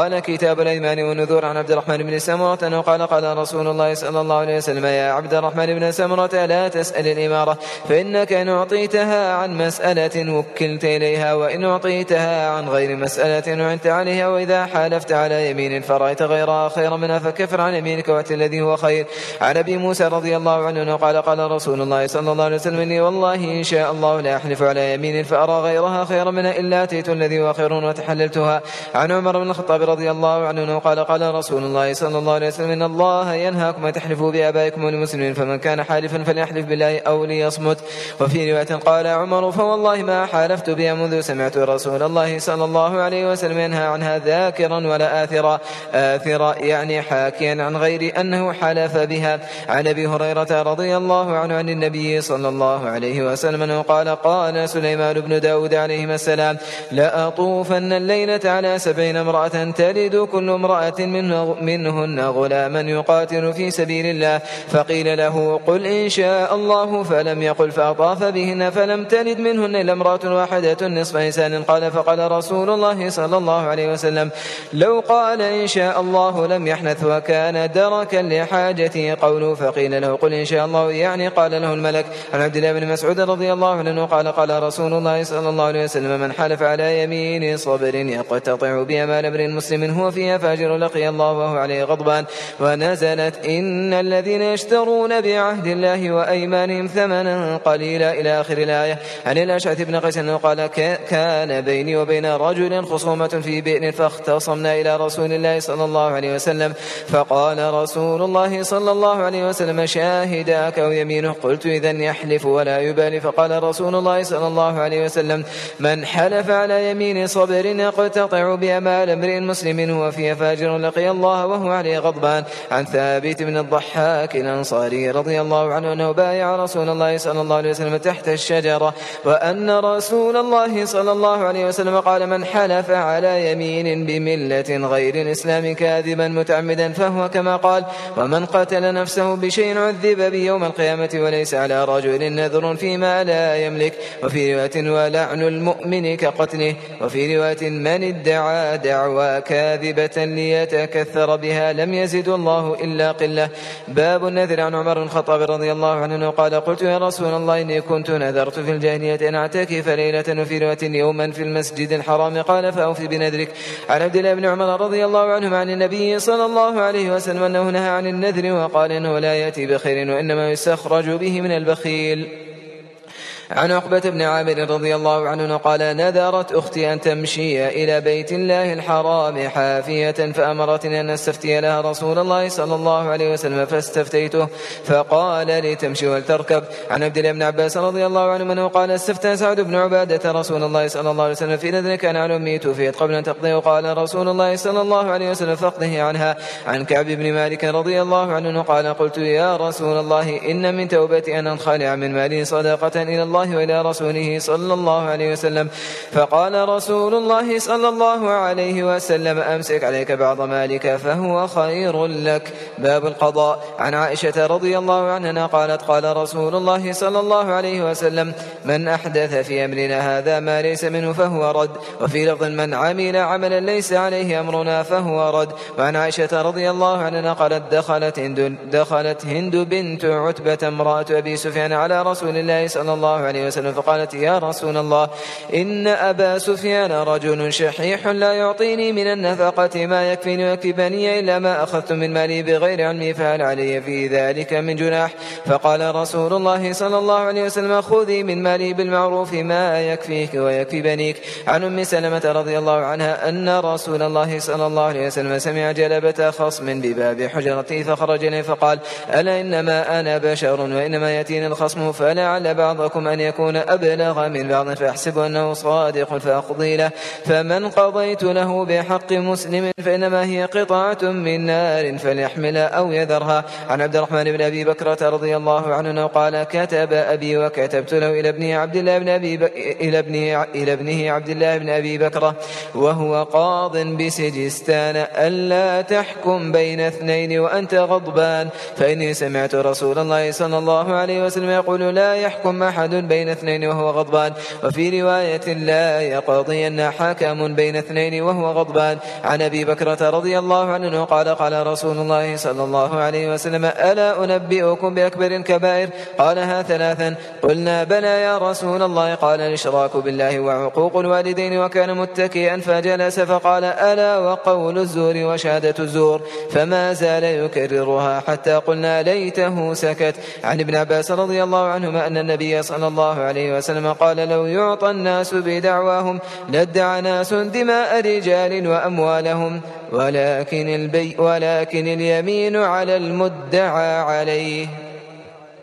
قال كتاب الأيمان والنذور عن عبد الرحمن بن سمرة أنه قال قال رسول الله صلى الله عليه وسلم يا عبد الرحمن بن سمرة لا تسأل الإمارة فإنك إن أعطيتها عن مسألة وكلت إليها وإن أعطيتها عن غير مسألة وعنت عليها وإذا حالفت على يمين فرأيت غيرها خيرا منها فكفر عن يمينك وأت الذي هو خير. عن أبي موسى رضي الله عنه أنه قال قال رسول الله صلى الله عليه وسلم إني والله إن شاء الله لا أحلف على يمين فأرى غيرها خيرا منها إلا أتيت الذي هو خير وتحللتها عن عمر بن الخطاب رضي الله عنه قال قال رسول الله صلى الله عليه وسلم إن الله ينهاكم أن تحلفوا بآبائكم والمسلمين فمن كان حالفا فليحلف بالله أو ليصمت. وفي رواية قال عمر فوالله ما حالفت بها منذ سمعت رسول الله صلى الله عليه وسلم ينهى عنها ذاكرا ولا آثرا. آثرا يعني حاكيا عن غير أنه حلف بها. عن أبي هريرة رضي الله عنه عن النبي صلى الله عليه وسلم أنه قال قال سليمان بن داود عليهما السلام لأطوفن الليلة على سبعين امرأة تلد كل امرأة منهن غلاما يقاتل في سبيل الله. فقيل له قل إن شاء الله فلم يقل فأطاف بهن فلم تلد منهن إلا امرأة واحدة نصف إنسان. قال فقال رسول الله صلى الله عليه وسلم لو قال إن شاء الله لم يحنث وكان دركا لحاجته قوله فقيل له قل إن شاء الله يعني قال له الملك عن عبد الله بن مسعود رضي الله عنه قال قال رسول الله صلى الله عليه وسلم من حلف على يمين صبر يقتطع بها مال امرئ مسلم هو فيها فاجر لقي الله وهو عليه غضبان. ونزلت إن الذين يشترون بعهد الله وأيمانهم ثمنا قليلا إلى آخر الآية. عن الأشعث بن قيس أنه قال كان بيني وبين رجل خصومة في بئر فاختصمنا إلى رسول الله صلى الله عليه وسلم. فقال رسول الله صلى الله عليه وسلم شاهداك أو يمينه؟ قلت إذا يحلف ولا يبالي فقال رسول الله صلى الله عليه وسلم من حلف على يمين صبر يقتطع بأمال امرئ مسلم هو فيها فاجر لقي الله وهو عليه غضبان. عن ثابت بن الضحاك الأنصاري رضي الله عنه أنه بايع رسول الله صلى الله عليه وسلم تحت الشجرة وأن رسول الله صلى الله عليه وسلم قال من حلف على يمين بملة غير الإسلام كاذبا متعمدا فهو كما قال ومن قتل نفسه بشيء عذب بيوم القيامة وليس على رجل نذر فيما لا يملك وفي رواية ولعن المؤمن كقتله وفي رواية من ادعى دعوى كاذبة ليتكثر بها لم يزد الله إلا قلة. باب النذر عن عمر بن الخطاب رضي الله عنه قال قلت يا رسول الله إني كنت نذرت في الجاهلية أن أعتكف ليلة وفي رواية يوما في المسجد الحرام. قال فأوف بنذرك. عن عبد الله بن عمر رضي الله عنه عن النبي صلى الله عليه وسلم أنه نهى عن النذر وقال إنه لا يأتي بخير وإنما يستخرج به من البخيل. عن عقبة بن عامر رضي الله عنه قال نذرت أختي أن تمشي إلى بيت الله الحرام حافية فأمرتني أن أستفتي لها رسول الله صلى الله عليه وسلم فاستفتيته فقال لي تمشي ولتركب. عن عبد الله بن عباس رضي الله عنه أنه قال استفتى سعد بن عبادة رسول الله صلى الله عليه وسلم في نذر كان على أمي توفيت قبل أن تقضي. وقال رسول الله صلى الله عليه وسلم فاقضه عنها. عن كعب بن مالك رضي الله عنه قال قلت يا رسول الله إن من توبتي أن أنخلع من مالي صدقة إلى الله الله وإلى رسوله صلى الله عليه وسلم. فقال رسول الله صلى الله عليه وسلم أمسك عليك بعض مالك فهو خير لك. باب القضاء. عن عائشة رضي الله عنها قالت قال رسول الله صلى الله عليه وسلم من أحدث في أمرنا هذا ما ليس منه فهو رد وفي لفظ من عمل عملا ليس عليه أمرنا فهو رد. وعن عائشة رضي الله عنها قالت دخلت هند, بنت عتبة امرأة أبي سفيان على رسول الله صلى الله عليه وسلم فقالت يا رسول الله إن أبا سفيان رجل شحيح لا يعطيني من النفقة ما يكفيني ويكفي إلا ما أخذت من مالي بغير علمي فهل علي في ذلك من جناح؟ فقال رسول الله صلى الله عليه وسلم خذي من مالي بالمعروف ما يكفيك ويكفي بنيك عن أم سلمة رضي الله عنها أن رسول الله صلى الله عليه وسلم سمع جلبة خصم بباب حجرته فخرج فقال ألا إنما أنا بشر وإنما يأتيني الخصم فلعل بعضكم أن يكون أبلغ من بعض فأحسب أنه صادق فأقضي له. فمن قضيت له بحق مسلم فإنما هي قطعة من نار فليحملها أو يذرها. عن عبد الرحمن بن أبي بكرة رضي الله عنه قال كتب أبي وكتبت له إلى ابنه عبد الله بن أبي. إلى ابنه إلى ابنه عبد الله بن أبي بكرة. وهو قاض بسجستان ألا تحكم بين اثنين وأنت غضبان. فإني سمعت رسول الله صلى الله عليه وسلم يقول لا يحكم أحد بين اثنين وهو غضبان. وفي رواية لا يقضين حكم بين اثنين وهو غضبان. عن أبي بكرة رضي الله عنه قال قال رسول الله صلى الله عليه وسلم ألا أنبئكم بأكبر الكبائر قالها ثلاثا. قلنا بلى يا رسول الله. قال الإشراك بالله وعقوق الوالدين وكان متكئا فجلس فقال ألا وقول الزور وشهادة الزور؟ فما زال يكررها حتى قلنا ليته سكت. عن ابن عباس رضي الله عنهما أن النبي صلى الله عليه وسلم قال لو يعطى الناس بدعواهم لادعى ناس دماء رجال وأموالهم. ولكن, البي ولكن اليمين على المدعى عليه.